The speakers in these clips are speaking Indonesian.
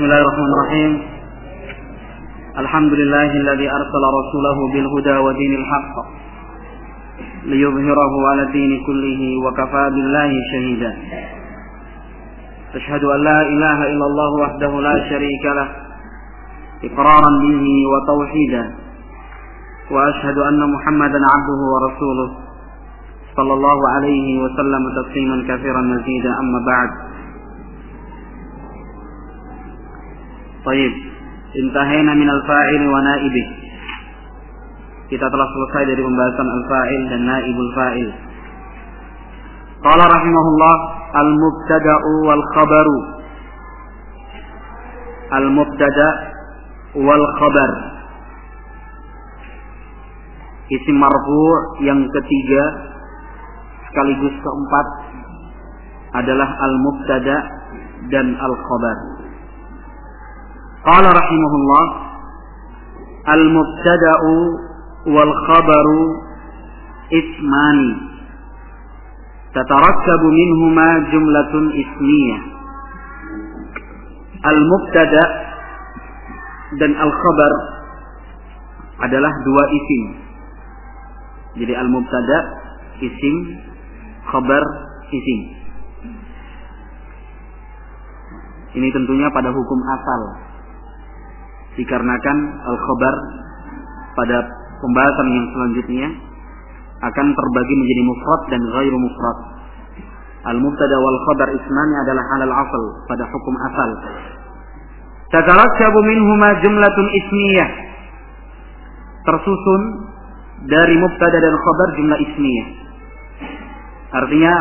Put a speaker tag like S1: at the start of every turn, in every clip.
S1: بسم الله الرحمن الرحيم الحمد لله الذي أرسل رسوله بالهدى ودين الحق ليظهره على الدين كله وكفى بالله شهيدا أشهد أن لا إله إلا الله وحده لا شريك له إقرارا به وتوحيدا وأشهد أن محمدا عبده ورسوله صلى الله عليه وسلم تسليما كثيرا مزيدا أما بعد طيب Intahena min al-fa'il wa. Kita telah selesai dari pembahasan al-fa'il dan naibul fa'il. Qala rahimahullah al-mubtada'u wal khabaru. Al-mubtada wal khabar. Isim marfu yang ketiga sekaligus keempat adalah al-mubtada dan al-khabar. قال رحمه الله المبتدا والخبر اسمان. تتركب منهما جملة اسمية. المبتدا dan الخبر adalah dua isim. Jadi al-mubtada isim khabar isim. Ini tentunya pada hukum asal dikarenakan al-khabar pada pembahasan yang selanjutnya akan terbagi menjadi mufrad dan ghairu mufrad. Al-mubtada wal khabar ismani adalah halal asal pada hukum asal. Tatarakkabu minhuma jumlatun ismiyah. Tersusun dari mubtada dan khabar jumlah ismiyah. Artinya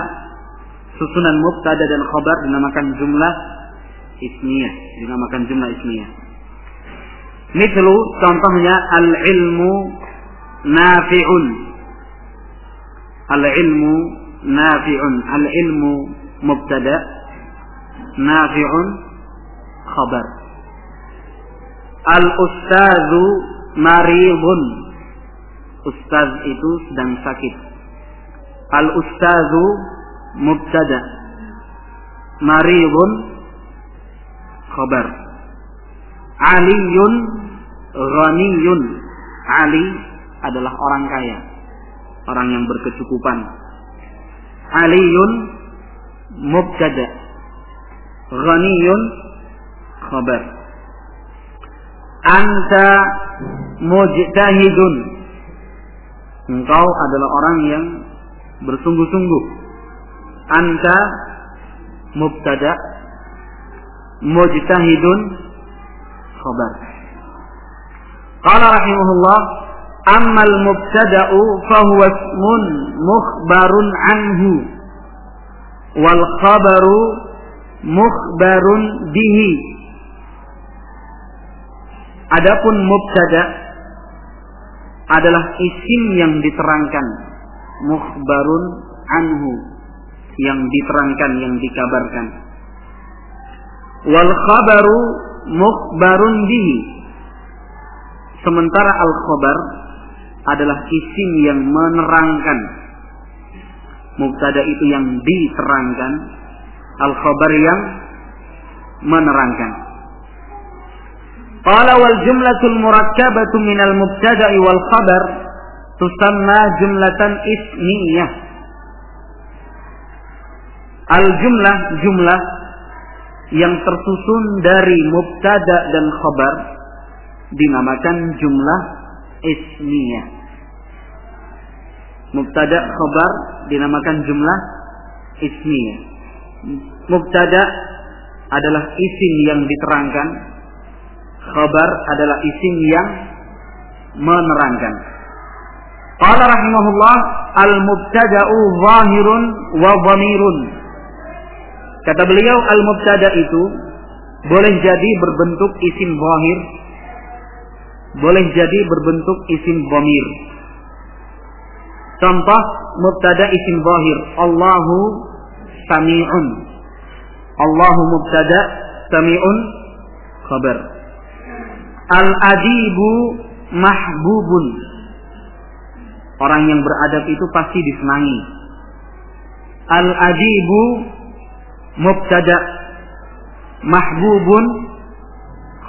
S1: susunan mubtada dan khabar dinamakan jumlah ismiyah, dinamakan jumlah ismiyah. مثل contohnya العلم نافع. العلم نافع. العلم مبتدأ. نافع خبر. الأستاذ مريض. أستاذ itu sedang sakit. الأستاذ مبتدأ. مريض خبر. علي ghaniyun. Ali adalah orang kaya, orang yang berkecukupan. Aliyun mubtada. Ghaniyun khabar. Anta mujtahidun. Engkau adalah orang yang bersungguh-sungguh. Anta mubtada mujtahidun khabar. Qala rahimahullah amma al-mubtada'u fahuwa ismun mukhbarun anhu wal khabaru mukhbarun bihi. Adapun mubtada adalah isim yang diterangkan mukhbarun anhu yang diterangkan yang dikabarkan wal khabaru mukhbarun bihi. Sementara al-khabar adalah isim yang menerangkan. Mubtada itu yang diterangkan, al-khabar yang menerangkan. Qala wal jumlatul murakkabatu minal mubtada'i wal khabar tusamma jumlatan ismiyah. Al jumlah jumlah yang tersusun dari mubtada dan khabar dinamakan jumlah ismiyah. Mubtada khabar dinamakan jumlah ismiyah. Mubtada adalah isim yang diterangkan, khabar adalah isim yang menerangkan. Qala rahimahullah al-mubtada'u zahirun wa dhamirun Kata beliau al-mubtada itu boleh jadi berbentuk isim zahir, boleh jadi berbentuk isim dhamir. Contoh mubtada isim zahir, Allahu sami'un. Allahu mubtada sami'un khabar. Al-adibu mahbubun. Orang yang beradab itu pasti disenangi. Al-adibu mubtada mahbubun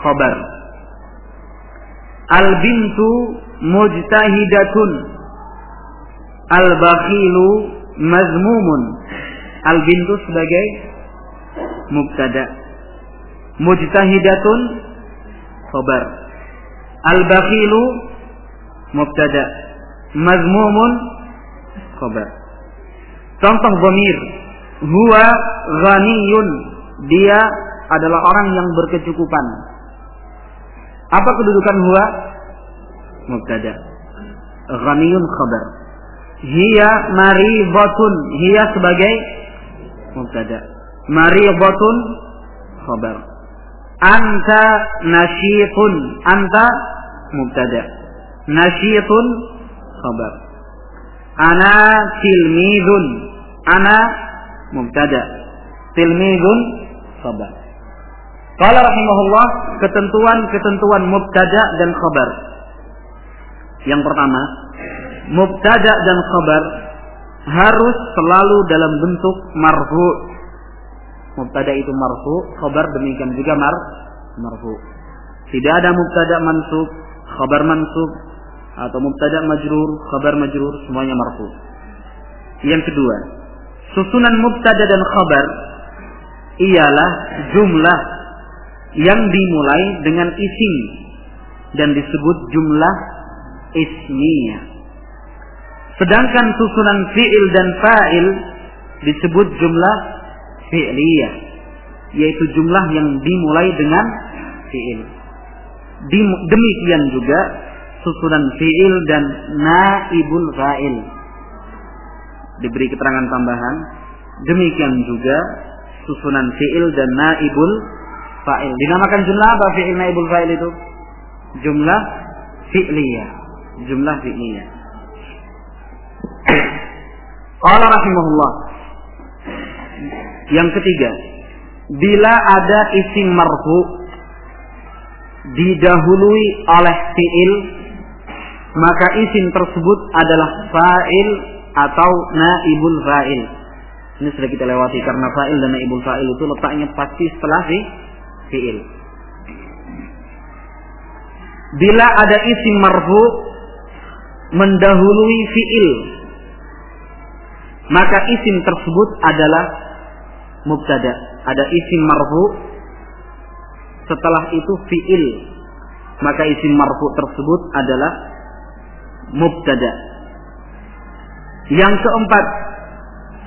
S1: khabar. Al bintu mujtahidatun. Al bakhilu mazmumun. Al bintu sebagai mubtada. Mujtahidatun khabar. Al bakhilu mubtada. Mazmumun khabar. Contoh dhamir huwa ghaniyun dia adalah orang yang berkecukupan. Apa kedudukan huwa? Mubtada. Ghaniyun khabar. Hiya maribatun. Hiya sebagai mubtada. Maribatun khabar. Anta nasyitun. Anta mubtada. Nasyitun khabar. Ana tilmidun. Ana mubtada. Tilmidun khabar. Qala rahimahullah ketentuan-ketentuan mubtada dan khabar. Yang pertama, mubtada dan khabar harus selalu dalam bentuk marfu. Mubtada itu marfu, khabar demikian juga mar marfu. Tidak ada mubtada mansub, khabar mansub atau mubtada majrur, khabar majrur semuanya marfu. Yang kedua, susunan mubtada dan khabar ialah jumlah yang dimulai dengan isim dan disebut jumlah ismiyah. Sedangkan susunan fi'il dan fa'il disebut jumlah fi'liyah, yaitu jumlah yang dimulai dengan fi'il. Demikian juga susunan fi'il dan naibul fa'il. Diberi keterangan tambahan. Demikian juga susunan fi'il dan naibul fa'il. Dinamakan jumlah apa fi'il naibul fa'il itu? Jumlah fi'liyah. Jumlah fi'liyah. Qala rahimahullah. Yang ketiga, bila ada isim marfu didahului oleh fi'il maka isim tersebut adalah fa'il atau naibul fa'il. Ini sudah kita lewati karena fa'il dan naibul fa'il itu letaknya pasti setelah fi fi'il. Bila ada isim marfu mendahului fi'il maka isim tersebut adalah mubtada. Ada isim marfu setelah itu fi'il maka isim marfu tersebut adalah mubtada. Yang keempat,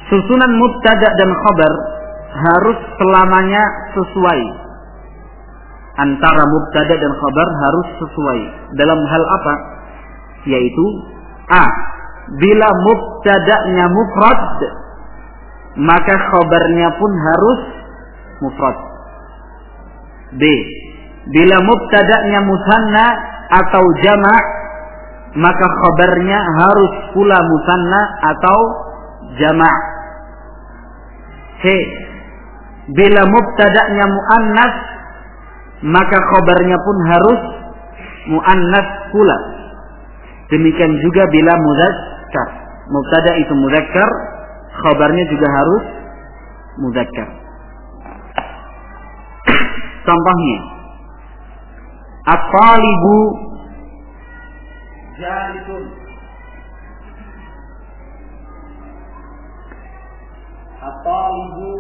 S1: susunan mubtada dan khabar harus selamanya sesuai. Antara mubtada dan khabar harus sesuai. Dalam hal apa? Yaitu A. Bila mubtada'nya mufrad, maka khabarnya pun harus mufrad. B. Bila mubtada'nya musanna atau jama' maka khabarnya harus pula musanna atau jama' C bila mubtada'nya muannas maka khabarnya pun harus muannas pula. Demikian juga bila mudzakkar mubtada itu mudzakkar khabarnya juga harus mudzakkar contohnya at-talibu jalisun At-talibu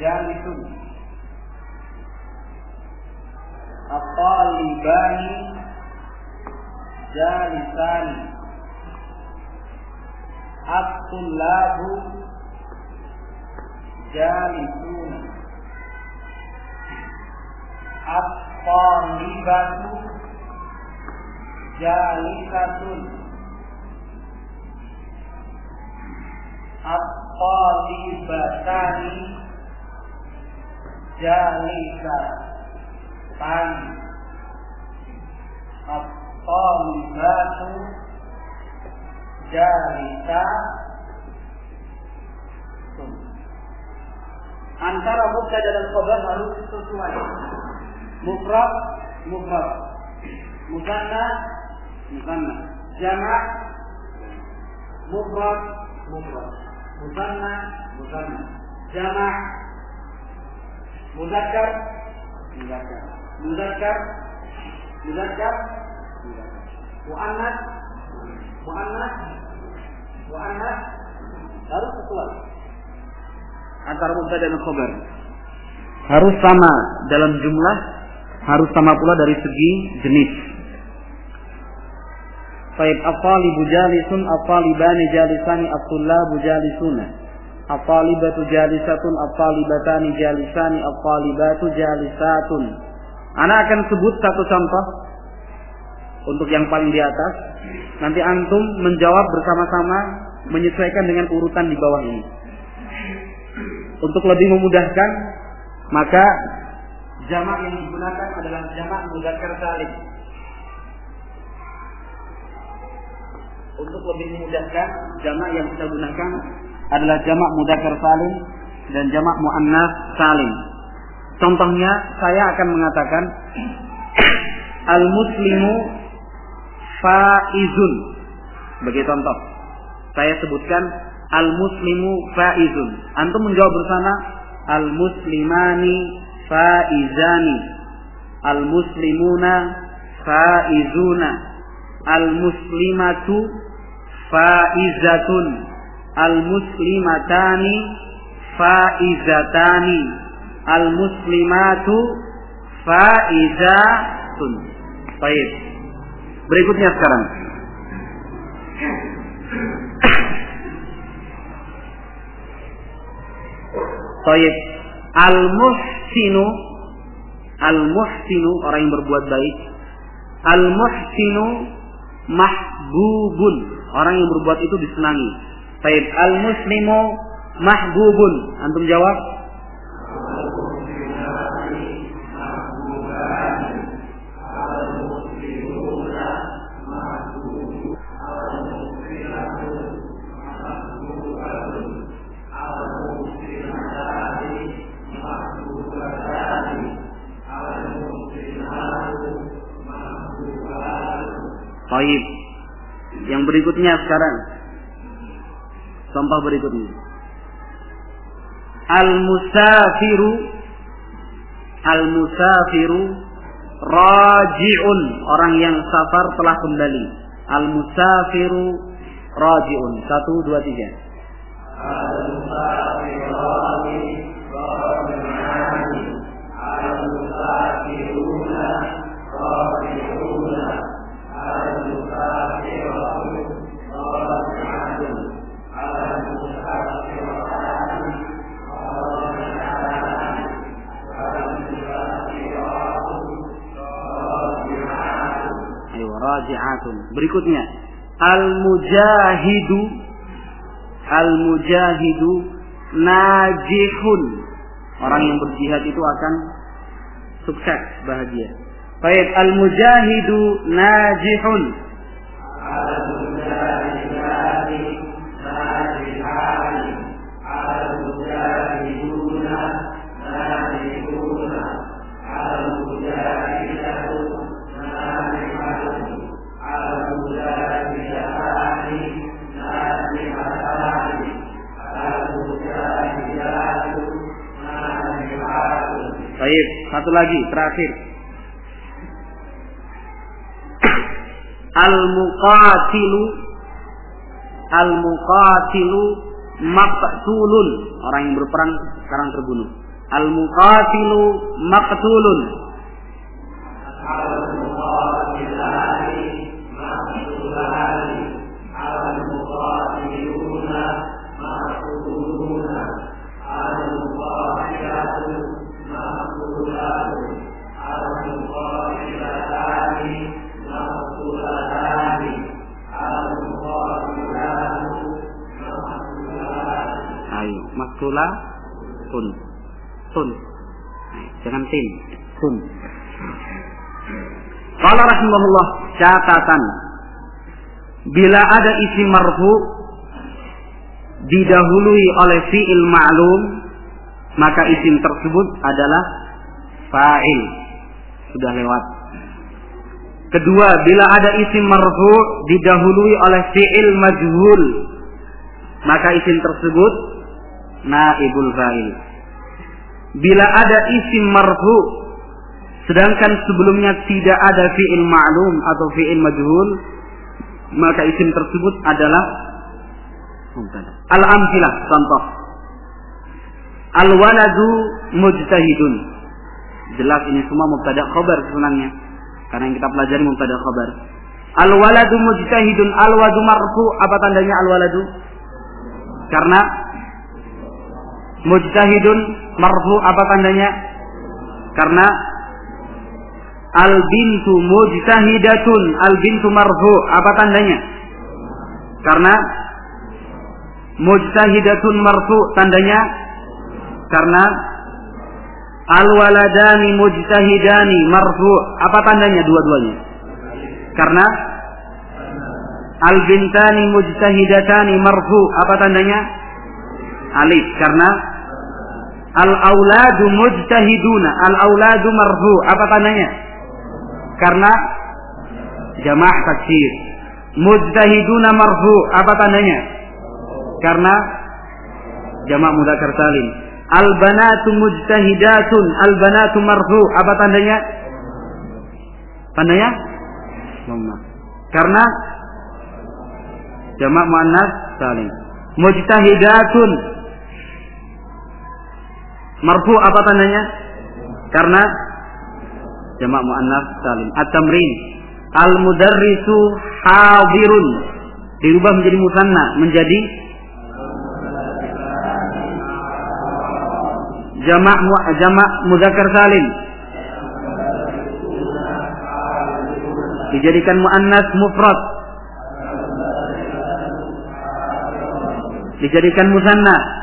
S1: jalisun At-talibani jalisani. At-tullabu jalisun At-talibatu jalisatun. At-talibatani jalisatan at-talibatu jalisatun antara mubtada dan khabar harus sesuai. Mufrad mufrad. Musanna musanna. Jamak mufrad mufrad. Musanna musanna. Jamak muzakkar Muzakkar. Muzakkar. Muzakkar. Muannas. Muannas. Muannas. Harus sesuai. Antara mubtada dan khabar. Harus sama dalam jumlah, harus sama pula dari segi jenis. Baik, at-talibu jalisun, at-talibani jalisani, at-tullabu jalisuna. At-talibatu jalisatun, at-talibatani jalisani, at-talibatu jalisatun. Anak akan sebut satu contoh untuk yang paling di atas. Nanti antum menjawab bersama-sama menyesuaikan dengan urutan di bawah ini. Untuk lebih memudahkan, maka jamak yang digunakan adalah jamak mudzakkar salim. Untuk lebih memudahkan, jamak yang kita gunakan adalah jamak mudzakkar salim dan jamak muannas salim. Contohnya, saya akan mengatakan al-muslimu faizun. Sebagai contoh, saya sebutkan al-muslimu faizun. Antum menjawab bersama al-muslimani faizani. Al-muslimuna faizuna. Al-muslimatu faizatun. Al-muslimatani faizatani. Al-muslimatu faizatun. Baik. Berikutnya sekarang. Taib. Al-muhsinu Al-muhsinu orang yang berbuat baik. Al-muhsinu mahbubun orang yang berbuat itu disenangi. Taib. Al-muslimu mahbubun. Antum jawab? Taib. Yang berikutnya sekarang. Contoh berikutnya. Al-musafiru Al-musafiru raji'un orang yang safar telah kembali. Al-musafiru raji'un. Satu, dua, tiga. Al-musafiru raji'atun. Berikutnya, al-mujahidu al-mujahidu najihun. Orang yang berjihad itu akan sukses, bahagia. Baik, al-mujahidu najihun. Baik, satu lagi terakhir. Al-muqatilu Al-muqatilu maqtulun. Orang yang berperang sekarang terbunuh. Al-muqatilu maqtulun. Maktula tun. Tun. Jangan tin. Tun. Qala rahimahullah catatan bila ada isi marfu didahului oleh fi'il ma'lum maka isim tersebut adalah fa'il sudah lewat kedua bila ada isim marfu didahului oleh fi'il majhul maka isim tersebut naibul fa'il bila ada isim marfu Sedangkan sebelumnya tidak ada fi'il ma'lum atau fi'il majhul, maka isim tersebut adalah Al-amsilah contoh. Al-waladu mujtahidun. Jelas ini semua mubtada khabar sebenarnya. Karena yang kita pelajari mubtada khabar. Al-waladu mujtahidun, al-wadu marfu. Apa tandanya al-waladu? Karena mujtahidun marfu apa tandanya? Karena al bintu mujtahidatun, al bintu marfu apa tandanya? Karena mujtahidatun marfu tandanya karena al waladani mujtahidani marfu apa tandanya dua-duanya? Karena al bintani mujtahidatani marfu apa tandanya? alif karena al auladu mujtahiduna al auladu marfu apa tandanya? Karena jamaah taksir mujtahiduna marfu apa tandanya? Karena jamak mudzakkar salim. Al banatu mujtahidatun, al banatu marfu. Apa tandanya? Tandanya? Dhamma. Karena jamak muannas salim. Mujtahidatun marfu apa tandanya? Karena jamak muannas salim. At-tamrin. Al mudarrisu hadirun. Dirubah menjadi musanna menjadi jamak jamak muzakkar salim. Dijadikan muannas mufrad. Dijadikan musanna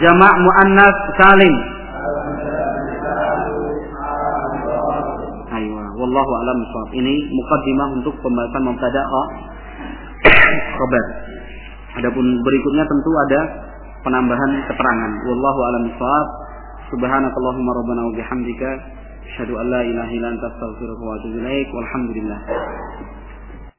S1: jamak muannas salim Ayo, wallahu alam Ini mukaddimah untuk pembahasan mubtada khabar. Adapun berikutnya tentu ada penambahan keterangan. Wallahu a'lam bishawab. Subhanakallahumma rabbana wa bihamdika asyhadu an la ilaha illa anta astaghfiruka wa atubu ilaik. Walhamdulillah.